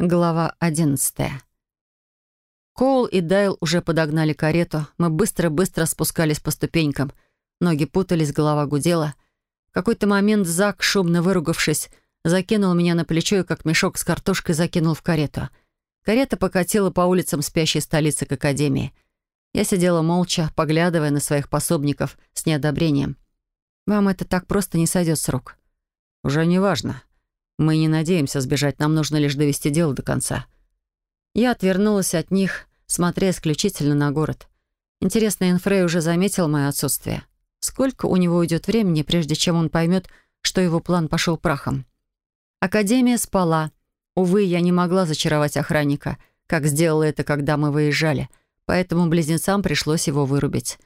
Глава одиннадцатая. Коул и Дайл уже подогнали карету. Мы быстро-быстро спускались по ступенькам. Ноги путались, голова гудела. В какой-то момент Зак, шумно выругавшись, закинул меня на плечо и как мешок с картошкой закинул в карету. Карета покатила по улицам спящей столицы к Академии. Я сидела молча, поглядывая на своих пособников с неодобрением. «Вам это так просто не сойдет с рук». «Уже не важно. Мы не надеемся сбежать, нам нужно лишь довести дело до конца». Я отвернулась от них, смотря исключительно на город. Интересно, Энфрей уже заметил мое отсутствие. Сколько у него уйдет времени, прежде чем он поймет, что его план пошел прахом? Академия спала. Увы, я не могла зачаровать охранника, как сделала это, когда мы выезжали, поэтому близнецам пришлось его вырубить.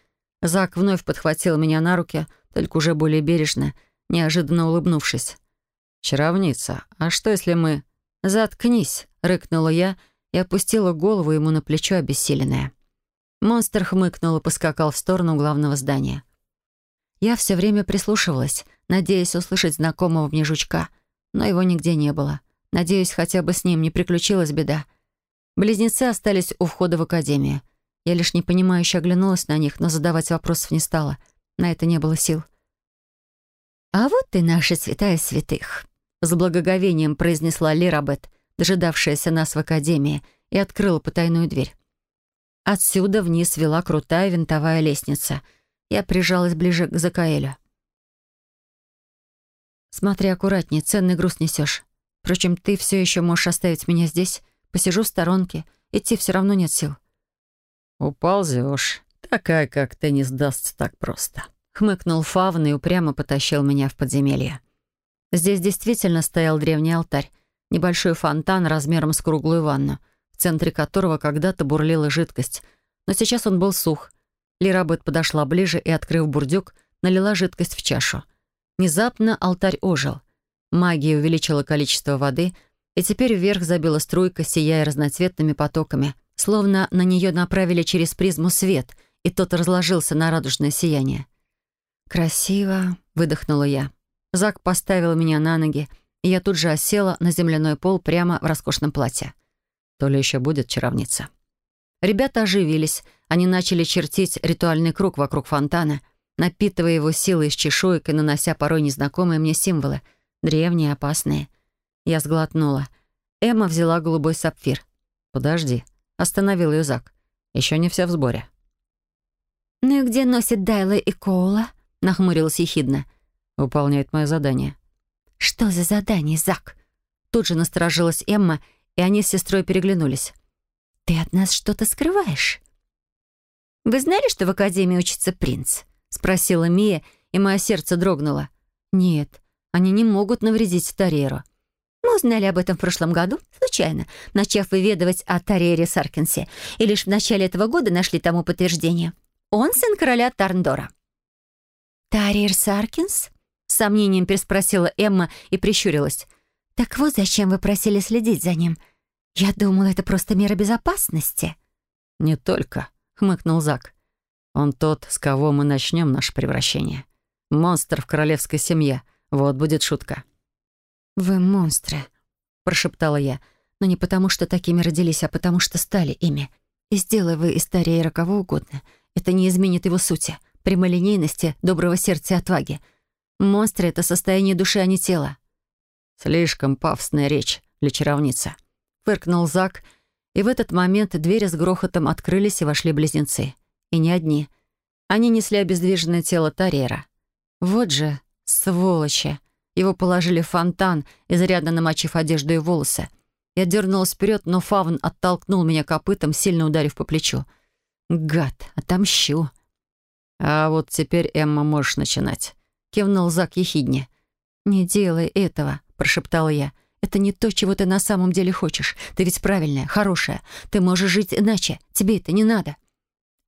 Зак вновь подхватил меня на руки, только уже более бережно, неожиданно улыбнувшись. «Чаровница, а что если мы...» «Заткнись!» — рыкнула я и опустила голову ему на плечо обессиленная. Монстр хмыкнул и поскакал в сторону главного здания. Я все время прислушивалась, надеясь услышать знакомого мне жучка, но его нигде не было. Надеюсь, хотя бы с ним не приключилась беда. Близнецы остались у входа в академию. Я лишь непонимающе оглянулась на них, но задавать вопросов не стала. На это не было сил. «А вот ты наша святая святых», с благоговением произнесла Лирабет, дожидавшаяся нас в академии, и открыла потайную дверь. Отсюда вниз вела крутая винтовая лестница. Я прижалась ближе к Закаэлю. «Смотри аккуратнее, ценный груз несешь. Впрочем, ты все еще можешь оставить меня здесь. Посижу в сторонке. Идти все равно нет сил». «Уползешь. Такая, как ты, не сдастся так просто», — хмыкнул Фавн и упрямо потащил меня в подземелье. Здесь действительно стоял древний алтарь, небольшой фонтан размером с круглую ванну, в центре которого когда-то бурлила жидкость. Но сейчас он был сух. Лирабет подошла ближе и, открыв бурдюк, налила жидкость в чашу. Внезапно алтарь ожил. Магия увеличила количество воды, и теперь вверх забила струйка, сияя разноцветными потоками, словно на нее направили через призму свет, и тот разложился на радужное сияние. «Красиво», — выдохнула я. Зак поставил меня на ноги, и я тут же осела на земляной пол прямо в роскошном платье. То ли еще будет чаровница. Ребята оживились. Они начали чертить ритуальный круг вокруг фонтана, напитывая его силой из чешуек и нанося порой незнакомые мне символы, древние, опасные. Я сглотнула. Эмма взяла голубой сапфир. «Подожди», — остановил ее Зак. «Еще не все в сборе». «Ну и где носит Дайла и Коула?» — нахмурилась ехидно. Выполняет мое задание. «Что за задание, Зак?» Тут же насторожилась Эмма, и они с сестрой переглянулись. «Ты от нас что-то скрываешь?» «Вы знали, что в Академии учится принц?» — спросила Мия, и мое сердце дрогнуло. «Нет, они не могут навредить Тарьеру». Мы узнали об этом в прошлом году, случайно, начав выведывать о Тарьере Саркинсе, и лишь в начале этого года нашли тому подтверждение. Он сын короля Тарндора. «Тарьер Саркинс?» С сомнением переспросила Эмма и прищурилась. «Так вот зачем вы просили следить за ним? Я думала, это просто мера безопасности». «Не только», — хмыкнул Зак. «Он тот, с кого мы начнем наше превращение. Монстр в королевской семье. Вот будет шутка». «Вы монстры», — прошептала я. «Но не потому, что такими родились, а потому, что стали ими. И сделай вы из Тария кого угодно. Это не изменит его сути, прямолинейности, доброго сердца и отваги. Монстры — это состояние души, а не тела. «Слишком пафосная речь для чаровницы», — фыркнул Зак, и в этот момент двери с грохотом открылись и вошли близнецы. И не одни. Они несли обездвиженное тело Тарьера. Вот же сволочи. Его положили в фонтан, изрядно намочив одежду и волосы. Я дернулась вперед, но Фавн оттолкнул меня копытом, сильно ударив по плечу. «Гад, отомщу!» «А вот теперь, Эмма, можешь начинать кивнул Зак ехидне. «Не делай этого», — прошептала я. «Это не то, чего ты на самом деле хочешь. Ты ведь правильная, хорошая. Ты можешь жить иначе. Тебе это не надо».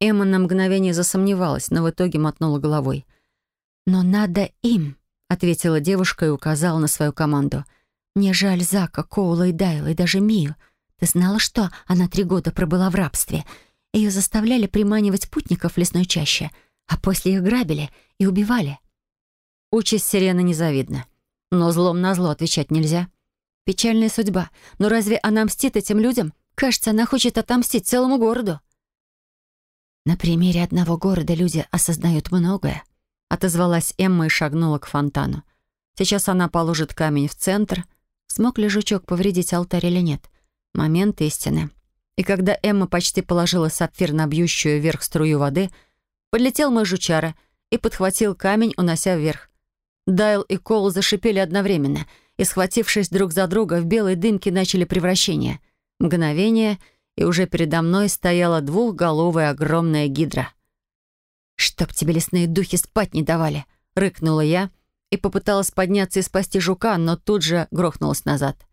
Эмма на мгновение засомневалась, но в итоге мотнула головой. «Но надо им», — ответила девушка и указала на свою команду. «Мне жаль Зака, Коула и Дайла, и даже Мию. Ты знала, что она три года пробыла в рабстве? Ее заставляли приманивать путников в лесной чаще, а после их грабили и убивали. Участь сирены незавидна. Но злом на зло отвечать нельзя. Печальная судьба. Но разве она мстит этим людям? Кажется, она хочет отомстить целому городу. На примере одного города люди осознают многое. Отозвалась Эмма и шагнула к фонтану. Сейчас она положит камень в центр. Смог ли жучок повредить алтарь или нет? Момент истины. И когда Эмма почти положила сапфир на бьющую вверх струю воды, подлетел мой жучара и подхватил камень, унося вверх. Daйл и Коул зашипели одновременно и, схватившись друг за друга, в белой дымке начали превращение. Мгновение, и уже передо мной стояла двухголовая огромная гидра. «Чтоб тебе лесные духи спать не давали!» — рыкнула я и попыталась подняться и спасти жука, но тут же грохнулась назад.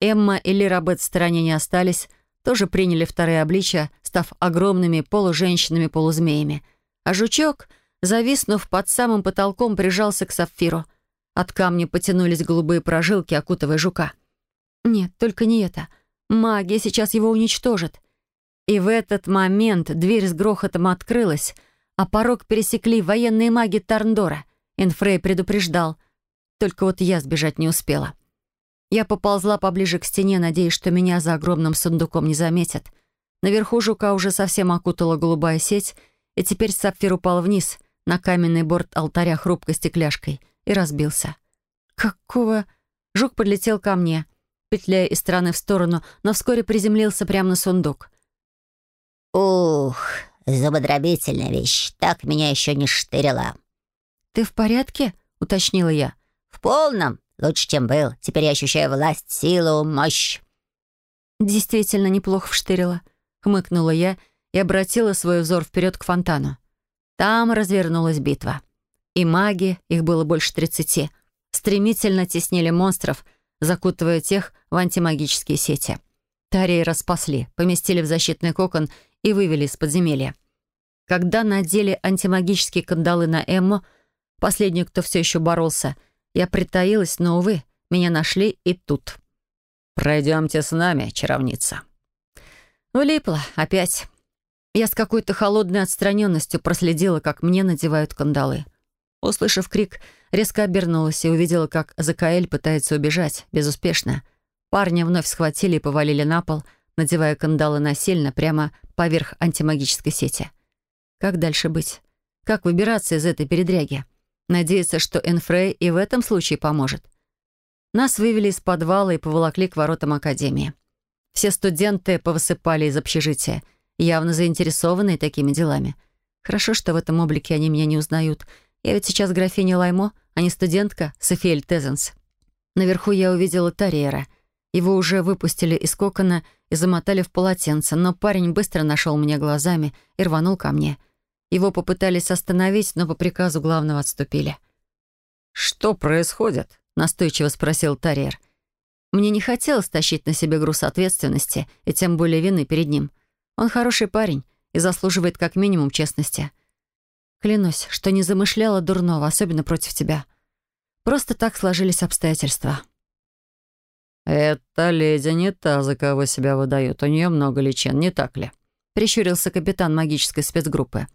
Эмма и Лирабет в стороне не остались, тоже приняли вторые обличия, став огромными полуженщинами-полузмеями. А жучок — зависнув под самым потолком, прижался к сапфиру. От камня потянулись голубые прожилки, окутывая жука. Нет, только не это. Магия сейчас его уничтожит. И в этот момент дверь с грохотом открылась, а порог пересекли военные маги Тарндора. Энфрей предупреждал. Только вот я сбежать не успела. Я поползла поближе к стене, надеясь, что меня за огромным сундуком не заметят. Наверху жука уже совсем окутала голубая сеть, и теперь сапфир упал вниз, на каменный борт алтаря хрупкой стекляшкой и разбился. «Какого...» Жук подлетел ко мне, петляя из стороны в сторону, но вскоре приземлился прямо на сундук. «Ух, зубодробительная вещь. Так меня еще не штырила». «Ты в порядке?» — уточнила я. «В полном. Лучше, чем был. Теперь я ощущаю власть, силу, мощь». «Действительно неплохо вштырила», — хмыкнула я и обратила свой взор вперед к фонтану. Там развернулась битва. И маги, их было больше тридцати, стремительно теснили монстров, закутывая тех в антимагические сети. Тарии распасли, поместили в защитный кокон и вывели из подземелья. Когда надели антимагические кандалы на Эмму, последнюю, кто все еще боролся, я притаилась, но, увы, меня нашли и тут. «Пройдемте с нами, чаровница». Влипла опять. Я с какой-то холодной отстраненностью проследила, как мне надевают кандалы. Услышав крик, резко обернулась и увидела, как Закаэль пытается убежать, безуспешно. Парня вновь схватили и повалили на пол, надевая кандалы насильно прямо поверх антимагической сети. Как дальше быть? Как выбираться из этой передряги? Надеяться, что Энфрей и в этом случае поможет. Нас вывели из подвала и поволокли к воротам Академии. Все студенты повысыпали из общежития — явно заинтересованные такими делами. Хорошо, что в этом облике они меня не узнают. Я ведь сейчас графиня Лаймо, а не студентка Софиэль Тезенс. Наверху я увидела Тарьера. Его уже выпустили из кокона и замотали в полотенце, но парень быстро нашел меня глазами и рванул ко мне. Его попытались остановить, но по приказу главного отступили. «Что происходит?» — настойчиво спросил Тарьер. Мне не хотелось тащить на себе груз ответственности и тем более вины перед ним — он хороший парень и заслуживает как минимум честности. Клянусь, что не замышляла дурного, особенно против тебя. Просто так сложились обстоятельства. «Эта леди не та, за кого себя выдают. У нее много личин, не так ли?» Прищурился капитан магической спецгруппы.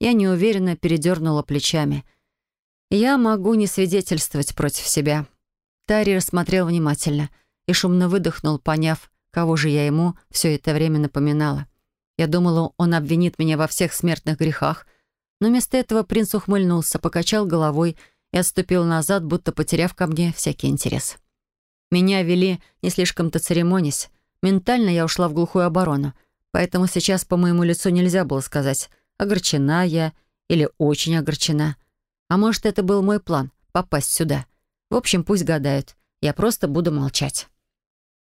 Я неуверенно передернула плечами. «Я могу не свидетельствовать против себя». Тари рассмотрел внимательно и шумно выдохнул, поняв, Кого же я ему все это время напоминала? Я думала, он обвинит меня во всех смертных грехах, но вместо этого принц ухмыльнулся, покачал головой и отступил назад, будто потеряв ко мне всякий интерес. Меня вели не слишком-то церемонясь. Ментально я ушла в глухую оборону, поэтому сейчас по моему лицу нельзя было сказать, огорчена я или очень огорчена. А может, это был мой план — попасть сюда. В общем, пусть гадают. Я просто буду молчать.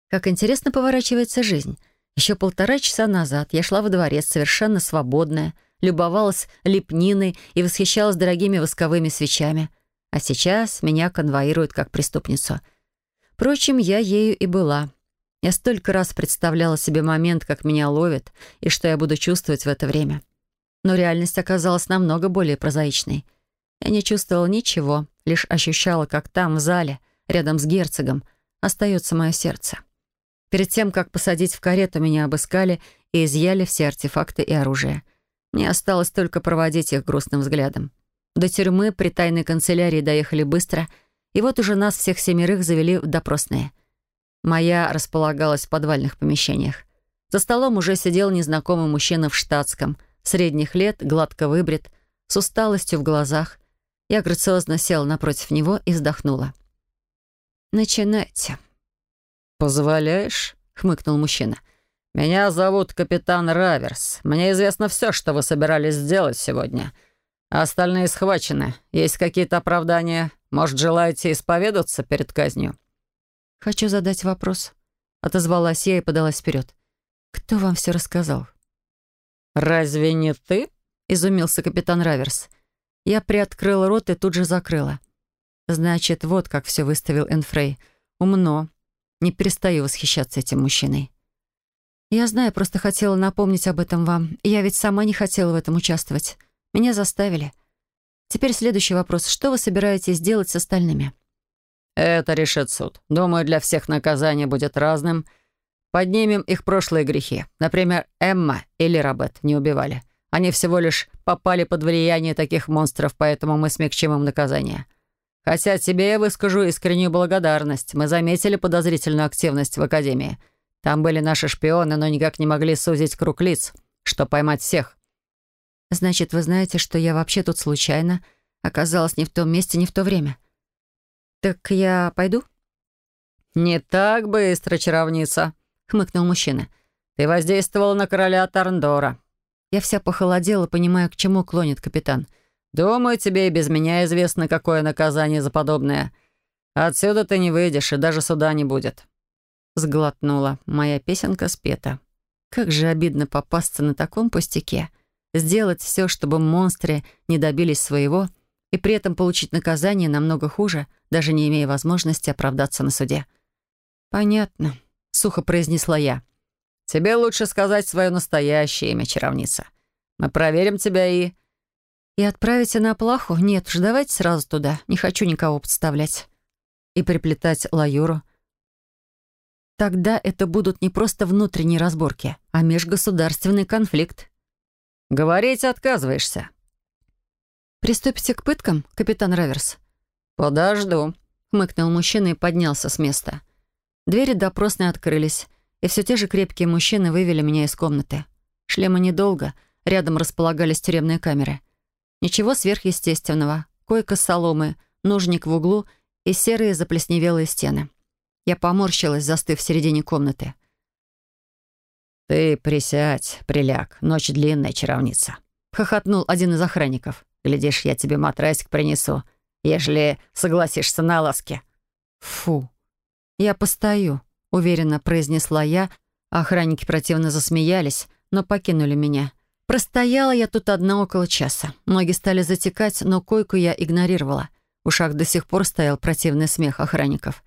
Как интересно поворачивается жизнь. Еще полтора часа назад я шла во дворец совершенно свободная, любовалась лепниной и восхищалась дорогими восковыми свечами. А сейчас меня конвоируют как преступницу. Впрочем, я ею и была. Я столько раз представляла себе момент, как меня ловят, и что я буду чувствовать в это время. Но реальность оказалась намного более прозаичной. Я не чувствовала ничего, лишь ощущала, как там, в зале, рядом с герцогом, остается мое сердце. Перед тем, как посадить в карету, меня обыскали и изъяли все артефакты и оружие. Мне осталось только проводить их грустным взглядом. До тюрьмы при тайной канцелярии доехали быстро, и вот уже нас всех семерых завели в допросные. Моя располагалась в подвальных помещениях. За столом уже сидел незнакомый мужчина в штатском, средних лет, гладко выбрит, с усталостью в глазах. Я грациозно села напротив него и вздохнула. «Начинайте». «Позволяешь?» — хмыкнул мужчина. «Меня зовут капитан Раверс. Мне известно все, что вы собирались сделать сегодня. Остальные схвачены. Есть какие-то оправдания? Может, желаете исповедаться перед казнью?» «Хочу задать вопрос», — отозвалась я и подалась вперед. «Кто вам все рассказал?» «Разве не ты?» — изумился капитан Раверс. Я приоткрыла рот и тут же закрыла. Значит, вот как все выставил Энфрей. Умно. Не перестаю восхищаться этим мужчиной. Я знаю, просто хотела напомнить об этом вам. Я ведь сама не хотела в этом участвовать. Меня заставили. Теперь следующий вопрос. Что вы собираетесь делать с остальными? Это решит суд. Думаю, для всех наказание будет разным. Поднимем их прошлые грехи. Например, Эмма или Робет не убивали. Они всего лишь попали под влияние таких монстров, поэтому мы смягчим им наказание. Хотя тебе я выскажу искреннюю благодарность. Мы заметили подозрительную активность в Академии. Там были наши шпионы, но никак не могли сузить круг лиц, что поймать всех. Значит, вы знаете, что я вообще тут случайно оказалась не в том месте, не в то время. Так я пойду? Не так быстро, чаровница, хмыкнул мужчина. Ты воздействовала на короля Тарндора. Я вся похолодела, понимая, к чему клонит капитан. «Думаю, тебе и без меня известно, какое наказание за подобное. Отсюда ты не выйдешь, и даже суда не будет». Сглотнула. Моя песенка спета. Как же обидно попасться на таком пустяке. Сделать все, чтобы монстры не добились своего, и при этом получить наказание намного хуже, даже не имея возможности оправдаться на суде. «Понятно», — сухо произнесла я. Тебе лучше сказать свое настоящее имя, чаровница. Мы проверим тебя и...» «И отправите на плаху? Нет уж, давайте сразу туда. Не хочу никого подставлять. И приплетать Лаюру. Тогда это будут не просто внутренние разборки, а межгосударственный конфликт». «Говорить отказываешься». «Приступите к пыткам, капитан Раверс?» «Подожду», — хмыкнул мужчина и поднялся с места. Двери допросной открылись и все те же крепкие мужчины вывели меня из комнаты. Шлема недолго, рядом располагались тюремные камеры. Ничего сверхъестественного. Койка с соломы, нужник в углу и серые заплесневелые стены. Я поморщилась, застыв в середине комнаты. «Ты присядь, приляг. Ночь длинная, чаровница», — хохотнул один из охранников. «Глядишь, я тебе матрасик принесу, ежели согласишься на ласки». «Фу. Я постою», — уверенно произнесла я. Охранники противно засмеялись, но покинули меня. Простояла я тут одна около часа. Ноги стали затекать, но койку я игнорировала. В ушах до сих пор стоял противный смех охранников.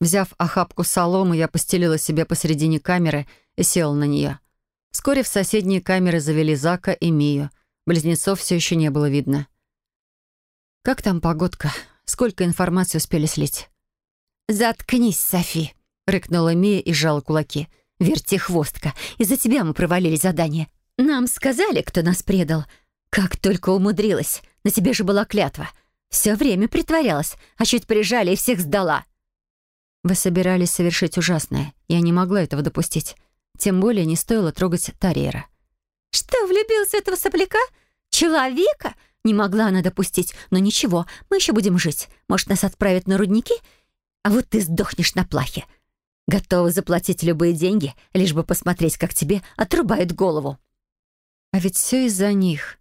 Взяв охапку соломы, я постелила себе посередине камеры и села на нее. Вскоре в соседние камеры завели Зака и Мию. Близнецов все еще не было видно. «Как там погодка? Сколько информации успели слить?» «Заткнись, Софи!» — рыкнула Мия и сжала кулаки. «Вертихвостка, из-за тебя мы провалили задание. Нам сказали, кто нас предал. Как только умудрилась. На тебе же была клятва. Все время притворялась, а чуть прижали и всех сдала». «Вы собирались совершить ужасное. Я не могла этого допустить. Тем более не стоило трогать Тарьера». «Что, влюбился в этого сопляка? Человека?» Не могла она допустить. Но ничего, мы еще будем жить. Может, нас отправят на рудники? А вот ты сдохнешь на плахе. Готовы заплатить любые деньги, лишь бы посмотреть, как тебе отрубают голову. А ведь все из-за них.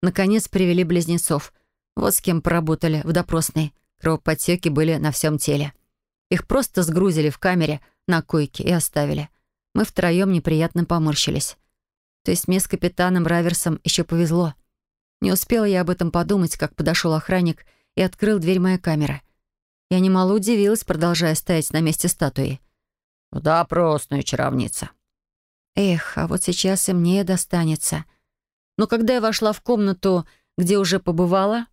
Наконец привели близнецов. Вот с кем поработали в допросной. Кровоподтеки были на всем теле. Их просто сгрузили в камере на койке и оставили. Мы втроем неприятно поморщились. То есть мне с капитаном Раверсом еще повезло. Не успела я об этом подумать, как подошел охранник и открыл дверь моей камеры. Я немало удивилась, продолжая стоять на месте статуи. «В допросную, чаровница». Эх, а вот сейчас и мне достанется. Но когда я вошла в комнату, где уже побывала,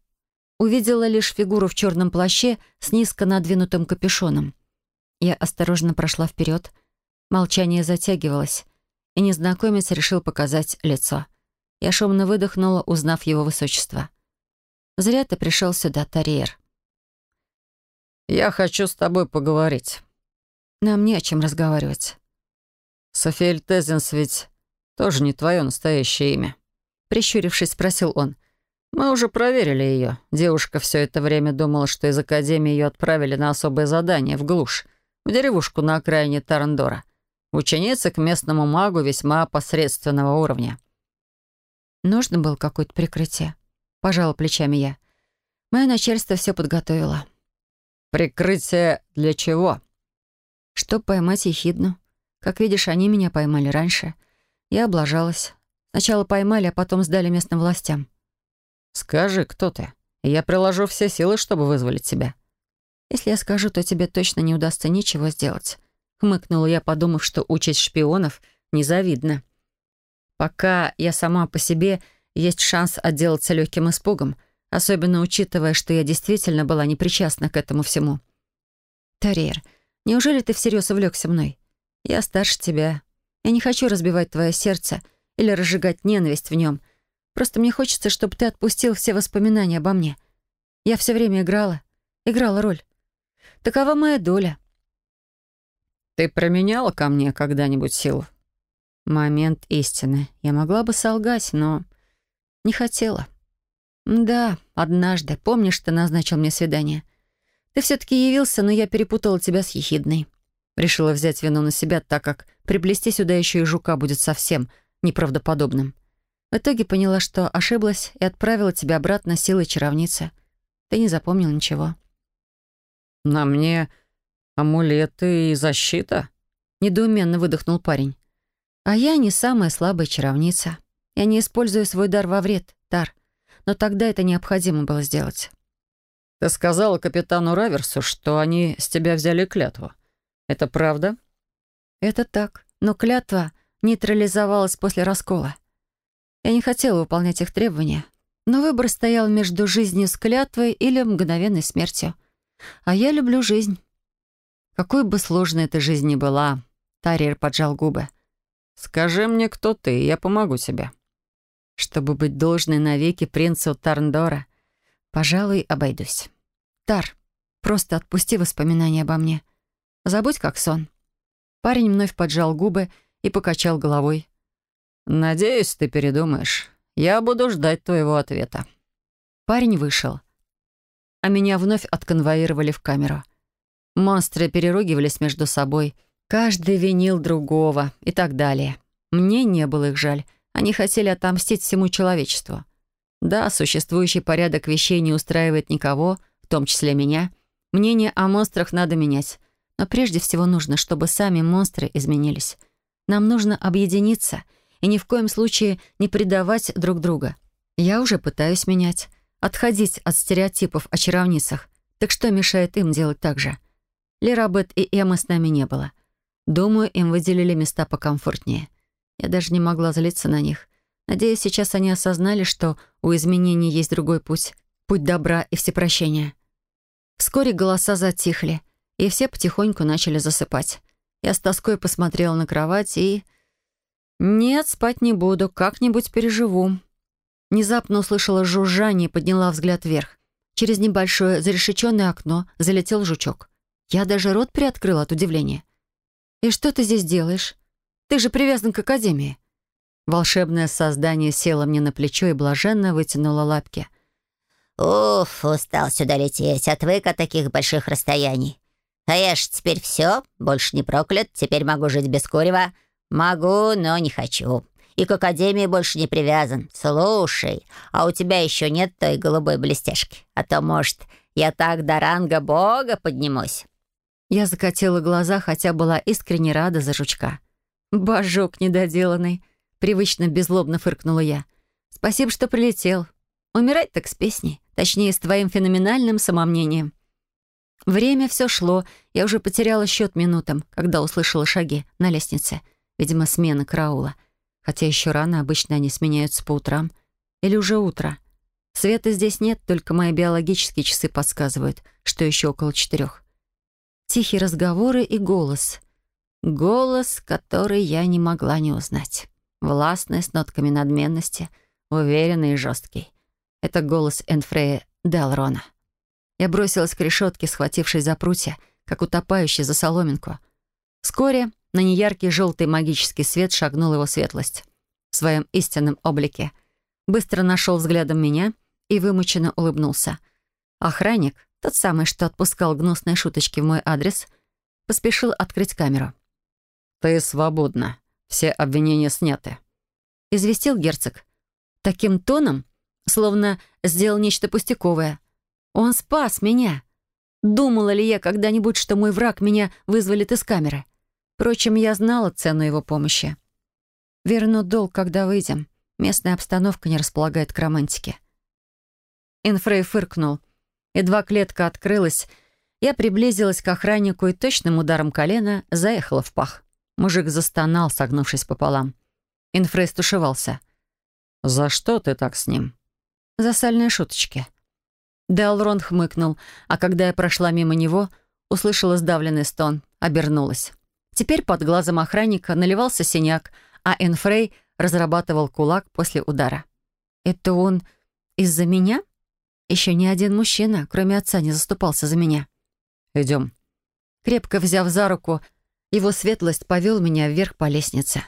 увидела лишь фигуру в черном плаще с низко надвинутым капюшоном. Я осторожно прошла вперед. Молчание затягивалось, и незнакомец решил показать лицо. Я шумно выдохнула, узнав его высочество. «Зря ты пришел сюда, Тарьер». «Я хочу с тобой поговорить». Нам не о чем разговаривать. Софиэль Тезенс ведь тоже не твое настоящее имя. Прищурившись, спросил он. Мы уже проверили ее. Девушка все это время думала, что из Академии ее отправили на особое задание в глушь, в деревушку на окраине Тарандора. Ученица к местному магу весьма посредственного уровня. Нужно было какое-то прикрытие. Пожала плечами я. Мое начальство все подготовило. Прикрытие для чего? Чтоб поймать ехидну. Как видишь, они меня поймали раньше. Я облажалась. Сначала поймали, а потом сдали местным властям. «Скажи, кто ты? Я приложу все силы, чтобы вызволить тебя». «Если я скажу, то тебе точно не удастся ничего сделать». Хмыкнула я, подумав, что участь шпионов незавидна. Пока я сама по себе, есть шанс отделаться легким испугом, особенно учитывая, что я действительно была непричастна к этому всему. «Тарьер, неужели ты всерьез увлекся мной? Я старше тебя. Я не хочу разбивать твое сердце или разжигать ненависть в нем. Просто мне хочется, чтобы ты отпустил все воспоминания обо мне. Я все время играла, играла роль. Такова моя доля. Ты променяла ко мне когда-нибудь силу? Момент истины. Я могла бы солгать, но не хотела. Да, однажды. Помнишь, ты назначил мне свидание? Ты все-таки явился, но я перепутала тебя с ехидной. Решила взять вину на себя, так как приплести сюда еще и жука будет совсем неправдоподобным. В итоге поняла, что ошиблась и отправила тебя обратно силой чаровницы. Ты не запомнил ничего. «На мне амулеты и защита?» Недоуменно выдохнул парень. «А я не самая слабая чаровница. Я не использую свой дар во вред, Тар. Но тогда это необходимо было сделать». «Ты сказала капитану Раверсу, что они с тебя взяли клятву. Это правда?» «Это так. Но клятва нейтрализовалась после раскола. Я не хотела выполнять их требования, но выбор стоял между жизнью с клятвой или мгновенной смертью. А я люблю жизнь. Какой бы сложной эта жизнь ни была, Тарьер поджал губы. «Скажи мне, кто ты, я помогу тебе». Чтобы быть должной навеки принцу Тарндора, пожалуй, обойдусь. Тар, просто отпусти воспоминания обо мне. Забудь, как сон. Парень вновь поджал губы и покачал головой. «Надеюсь, ты передумаешь. Я буду ждать твоего ответа». Парень вышел. А меня вновь отконвоировали в камеру. Монстры переругивались между собой. Каждый винил другого и так далее. Мне не было их жаль. Они хотели отомстить всему человечеству. Да, существующий порядок вещей не устраивает никого, в том числе меня. Мнение о монстрах надо менять. Но прежде всего нужно, чтобы сами монстры изменились. Нам нужно объединиться — и ни в коем случае не предавать друг друга. Я уже пытаюсь менять, отходить от стереотипов о чаровницах. Так что мешает им делать так же? Лерабет и Эммы с нами не было. Думаю, им выделили места покомфортнее. Я даже не могла злиться на них. Надеюсь, сейчас они осознали, что у изменений есть другой путь. Путь добра и всепрощения. Вскоре голоса затихли, и все потихоньку начали засыпать. Я с тоской посмотрела на кровать и «Нет, спать не буду, как-нибудь переживу». Внезапно услышала жужжание и подняла взгляд вверх. Через небольшое зарешеченное окно залетел жучок. Я даже рот приоткрыла от удивления. «И что ты здесь делаешь? Ты же привязан к Академии». Волшебное создание село мне на плечо и блаженно вытянуло лапки. «Уф, устал сюда лететь, отвык от таких больших расстояний. А я ж теперь все, больше не проклят, теперь могу жить без курева, «Могу, но не хочу. И к Академии больше не привязан. Слушай, а у тебя еще нет той голубой блестяшки? А то, может, я так до ранга бога поднимусь». Я закатила глаза, хотя была искренне рада за жучка. «Божок недоделанный!» — привычно беззлобно фыркнула я. «Спасибо, что прилетел. Умирать так с песней, точнее, с твоим феноменальным самомнением». Время все шло, я уже потеряла счет минутам, когда услышала шаги на лестнице — Видимо, смена караула. Хотя еще рано, обычно они сменяются по утрам. Или уже утро. Света здесь нет, только мои биологические часы подсказывают, что еще около четырех. Тихие разговоры и голос. Голос, который я не могла не узнать. Властный, с нотками надменности, уверенный и жесткий. Это голос Энфрея Делрона. Я бросилась к решетке, схватившись за прутья, как утопающий за соломинку — Вскоре на неяркий желтый магический свет шагнул его светлость. В своем истинном облике. Быстро нашел взглядом меня и вымученно улыбнулся. Охранник, тот самый, что отпускал гнусные шуточки в мой адрес, поспешил открыть камеру. «Ты свободна. Все обвинения сняты», — известил герцог. Таким тоном, словно сделал нечто пустяковое. Он спас меня. Думала ли я когда-нибудь, что мой враг меня вызволит из камеры? Впрочем, я знала цену его помощи. Верну долг, когда выйдем. Местная обстановка не располагает к романтике. Инфрей фыркнул. Едва клетка открылась, я приблизилась к охраннику и точным ударом колена заехала в пах. Мужик застонал, согнувшись пополам. Инфрей стушевался. «За что ты так с ним?» «За сальные шуточки». Делрон хмыкнул, а когда я прошла мимо него, услышала сдавленный стон, обернулась. Теперь под глазом охранника наливался синяк, а Энфрей разрабатывал кулак после удара. «Это он из-за меня?» Еще ни один мужчина, кроме отца, не заступался за меня. «Идем». Крепко взяв за руку, его светлость повел меня вверх по лестнице.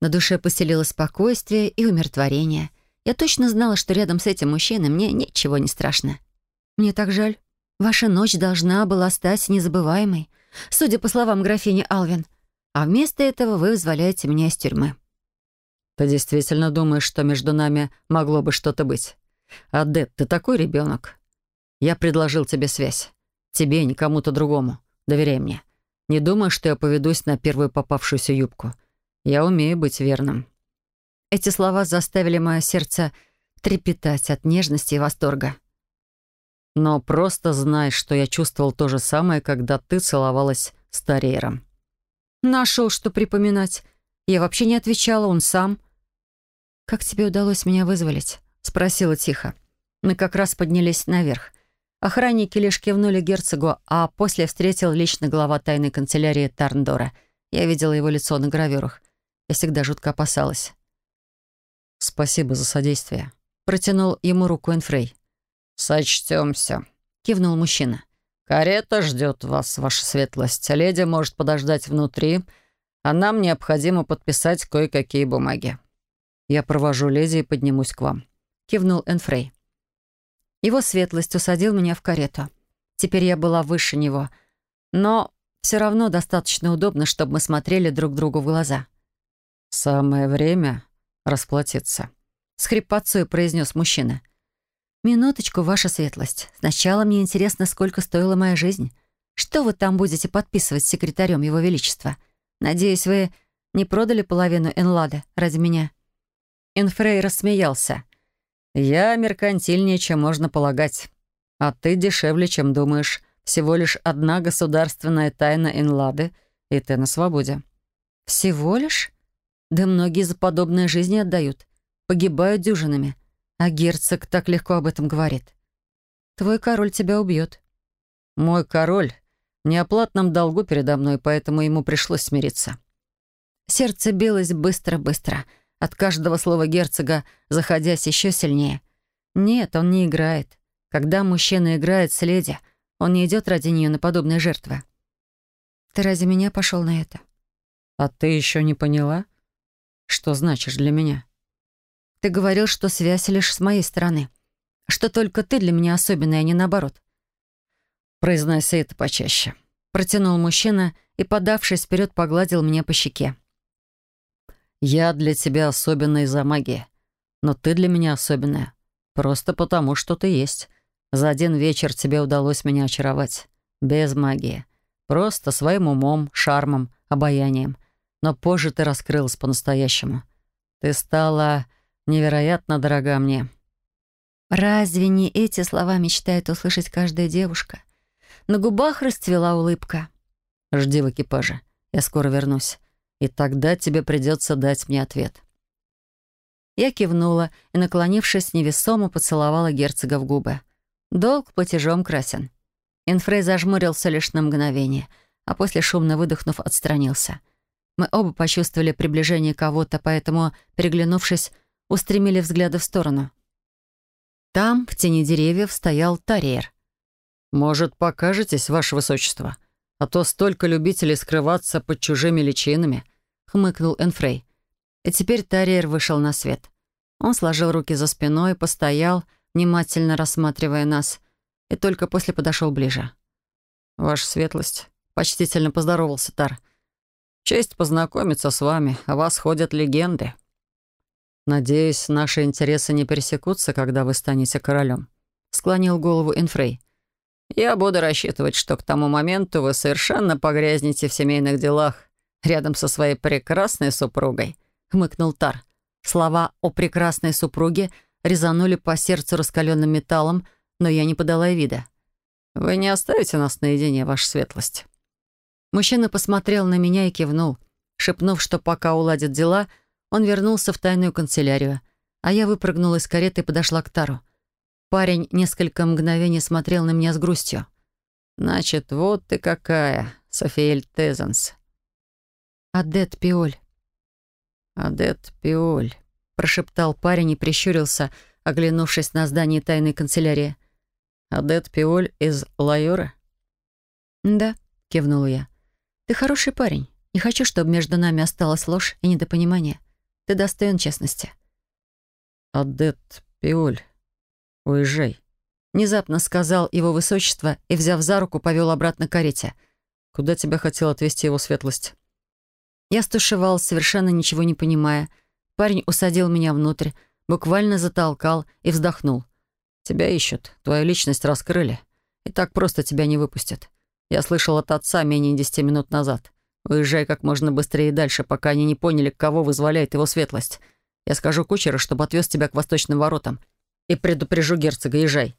На душе поселилось спокойствие и умиротворение. Я точно знала, что рядом с этим мужчиной мне ничего не страшно. «Мне так жаль. Ваша ночь должна была стать незабываемой, судя по словам графини Алвин. А вместо этого вы вызволяете меня из тюрьмы». «Ты действительно думаешь, что между нами могло бы что-то быть? Адет, ты такой ребенок. Я предложил тебе связь. Тебе, не кому-то другому. Доверяй мне. Не думай, что я поведусь на первую попавшуюся юбку. Я умею быть верным». Эти слова заставили мое сердце трепетать от нежности и восторга. «Но просто знай, что я чувствовал то же самое, когда ты целовалась с Тарейром». «Нашел, что припоминать. Я вообще не отвечала, он сам». «Как тебе удалось меня вызволить?» — спросила тихо. Мы как раз поднялись наверх. Охранники лишь кивнули герцогу, а после встретил лично глава тайной канцелярии Тарндора. Я видела его лицо на гравюрах. Я всегда жутко опасалась. «Спасибо за содействие», — протянул ему руку Энфрей. «Сочтемся», — кивнул мужчина. «Карета ждет вас, ваша светлость. Леди может подождать внутри, а нам необходимо подписать кое-какие бумаги. Я провожу леди и поднимусь к вам», — кивнул Энфрей. Его светлость усадил меня в карету. Теперь я была выше него, но все равно достаточно удобно, чтобы мы смотрели друг другу в глаза. «Самое время расплатиться», — с хрипотцой произнес мужчина. «Минуточку, ваша светлость. Сначала мне интересно, сколько стоила моя жизнь. Что вы там будете подписывать с секретарем Его Величества? Надеюсь, вы не продали половину Энлада ради меня?» Энфрей рассмеялся. «Я меркантильнее, чем можно полагать. А ты дешевле, чем думаешь. Всего лишь одна государственная тайна Энлады, и ты на свободе». «Всего лишь?» Да многие за подобное жизни отдают. Погибают дюжинами. А герцог так легко об этом говорит. Твой король тебя убьет. Мой король в неоплатном долгу передо мной, поэтому ему пришлось смириться. Сердце билось быстро-быстро. От каждого слова герцога, заходясь еще сильнее. Нет, он не играет. Когда мужчина играет с леди, он не идет ради нее на подобные жертвы. Ты ради меня пошел на это? А ты еще не поняла? что значишь для меня. Ты говорил, что связь лишь с моей стороны. Что только ты для меня особенная, а не наоборот. Произноси это почаще. Протянул мужчина и, подавшись вперед, погладил меня по щеке. Я для тебя особенная из-за магии. Но ты для меня особенная. Просто потому, что ты есть. За один вечер тебе удалось меня очаровать. Без магии. Просто своим умом, шармом, обаянием но позже ты раскрылась по-настоящему. Ты стала невероятно дорога мне». Разве не эти слова мечтает услышать каждая девушка? На губах расцвела улыбка. «Жди в экипаже. Я скоро вернусь. И тогда тебе придется дать мне ответ». Я кивнула и, наклонившись, невесомо поцеловала герцога в губы. Долг платежом красен. Инфрей зажмурился лишь на мгновение, а после, шумно выдохнув, отстранился — мы оба почувствовали приближение кого-то, поэтому, переглянувшись, устремили взгляды в сторону. Там, в тени деревьев, стоял Тарьер. «Может, покажетесь, ваше высочество? «А то столько любителей скрываться под чужими личинами», — хмыкнул Энфрей. И теперь Тарьер вышел на свет. Он сложил руки за спиной, постоял, внимательно рассматривая нас, и только после подошел ближе. «Ваша светлость», — почтительно поздоровался Тар. «Честь познакомиться с вами, о вас ходят легенды. Надеюсь, наши интересы не пересекутся, когда вы станете королем», — склонил голову Инфрей. «Я буду рассчитывать, что к тому моменту вы совершенно погрязнете в семейных делах рядом со своей прекрасной супругой», — хмыкнул Тар. Слова о прекрасной супруге резанули по сердцу раскаленным металлом, но я не подала вида. «Вы не оставите нас наедине, ваша светлость?» Мужчина посмотрел на меня и кивнул, шепнув, что пока уладит дела, он вернулся в тайную канцелярию, а я выпрыгнула из кареты и подошла к Тару. Парень несколько мгновений смотрел на меня с грустью. «Значит, вот ты какая, Софиэль Тезенс». «Адет Пиоль». «Адет Пиоль», — прошептал парень и прищурился, оглянувшись на здание тайной канцелярии. «Адет Пиоль из Лайора?» «Да», — кивнула я. «Ты хороший парень. Не хочу, чтобы между нами осталась ложь и недопонимание. Ты достоин честности». «Адет Пиоль, уезжай», — внезапно сказал его высочество и, взяв за руку, повел обратно к карете. «Куда тебя хотел отвезти его светлость?» Я стушевал, совершенно ничего не понимая. Парень усадил меня внутрь, буквально затолкал и вздохнул. «Тебя ищут, твою личность раскрыли, и так просто тебя не выпустят. Я слышал от отца менее десяти минут назад. Уезжай как можно быстрее и дальше, пока они не поняли, кого вызволяет его светлость. Я скажу кучеру, чтобы отвез тебя к восточным воротам. И предупрежу герцога, езжай».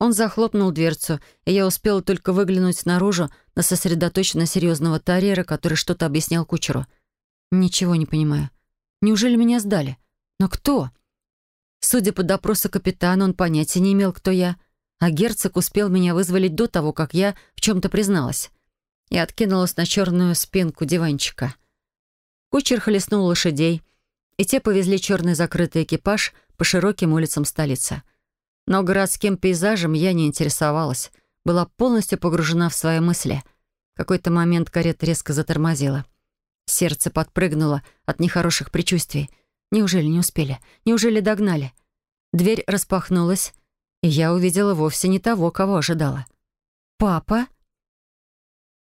Он захлопнул дверцу, и я успела только выглянуть наружу на сосредоточенно серьезного тарьера, который что-то объяснял кучеру. «Ничего не понимаю. Неужели меня сдали? Но кто?» Судя по допросу капитана, он понятия не имел, кто я, а герцог успел меня вызволить до того, как я в чем-то призналась. Я откинулась на черную спинку диванчика. Кучер хлестнул лошадей, и те повезли черный закрытый экипаж по широким улицам столицы. Но городским пейзажем я не интересовалась, была полностью погружена в свои мысли. В какой-то момент карета резко затормозила. Сердце подпрыгнуло от нехороших предчувствий. Неужели не успели? Неужели догнали? Дверь распахнулась, и я увидела вовсе не того, кого ожидала. «Папа?»